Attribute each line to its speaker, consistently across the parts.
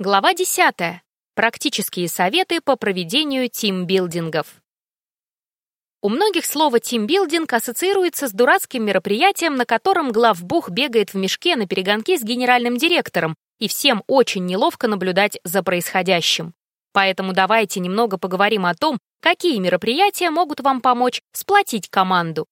Speaker 1: Глава 10. Практические советы по проведению тимбилдингов. У многих слово «тимбилдинг» ассоциируется с дурацким мероприятием, на котором главбух бегает в мешке на перегонки с генеральным директором, и всем очень неловко наблюдать за происходящим. Поэтому давайте немного поговорим о том, какие мероприятия могут вам помочь сплотить команду.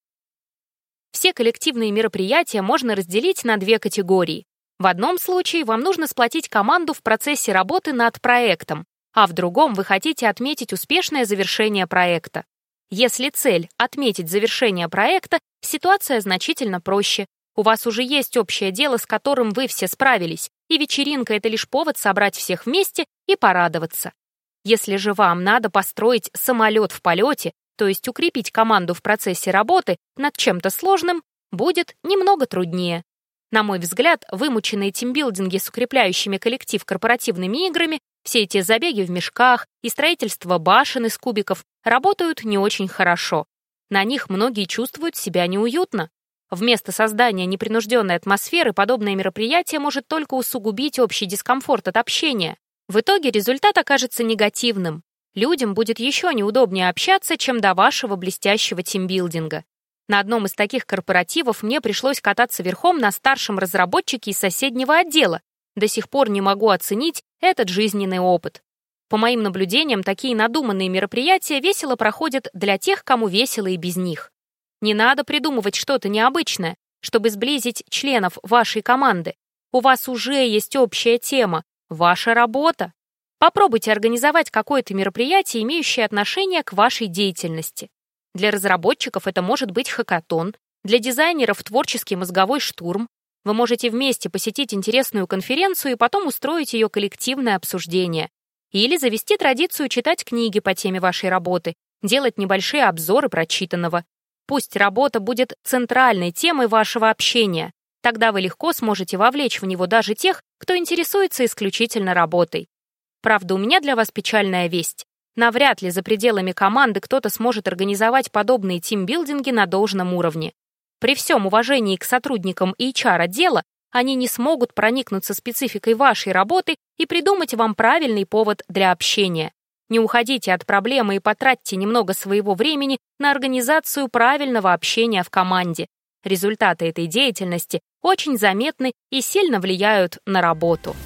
Speaker 1: Все коллективные мероприятия можно разделить на две категории в одном случае вам нужно сплотить команду в процессе работы над проектом, а в другом вы хотите отметить успешное завершение проекта. Если цель — отметить завершение проекта, ситуация значительно проще. У вас уже есть общее дело, с которым вы все справились, и вечеринка — это лишь повод собрать всех вместе и порадоваться. Если же вам надо построить самолет в полете, то есть укрепить команду в процессе работы над чем-то сложным, будет немного труднее. На мой взгляд, вымученные тимбилдинги с укрепляющими коллектив корпоративными играми, все эти забеги в мешках и строительство башен из кубиков работают не очень хорошо. На них многие чувствуют себя неуютно. Вместо создания непринужденной атмосферы подобное мероприятие может только усугубить общий дискомфорт от общения. В итоге результат окажется негативным. Людям будет еще неудобнее общаться, чем до вашего блестящего тимбилдинга. На одном из таких корпоративов мне пришлось кататься верхом на старшем разработчике из соседнего отдела. До сих пор не могу оценить этот жизненный опыт. По моим наблюдениям, такие надуманные мероприятия весело проходят для тех, кому весело и без них. Не надо придумывать что-то необычное, чтобы сблизить членов вашей команды. У вас уже есть общая тема — ваша работа. Попробуйте организовать какое-то мероприятие, имеющее отношение к вашей деятельности. Для разработчиков это может быть хакатон, для дизайнеров творческий мозговой штурм. Вы можете вместе посетить интересную конференцию и потом устроить ее коллективное обсуждение. Или завести традицию читать книги по теме вашей работы, делать небольшие обзоры прочитанного. Пусть работа будет центральной темой вашего общения. Тогда вы легко сможете вовлечь в него даже тех, кто интересуется исключительно работой. Правда, у меня для вас печальная весть. Навряд ли за пределами команды кто-то сможет организовать подобные тимбилдинги на должном уровне. При всем уважении к сотрудникам HR-отдела они не смогут проникнуться спецификой вашей работы и придумать вам правильный повод для общения. Не уходите от проблемы и потратьте немного своего времени на организацию правильного общения в команде. Результаты этой деятельности очень заметны и сильно влияют на работу.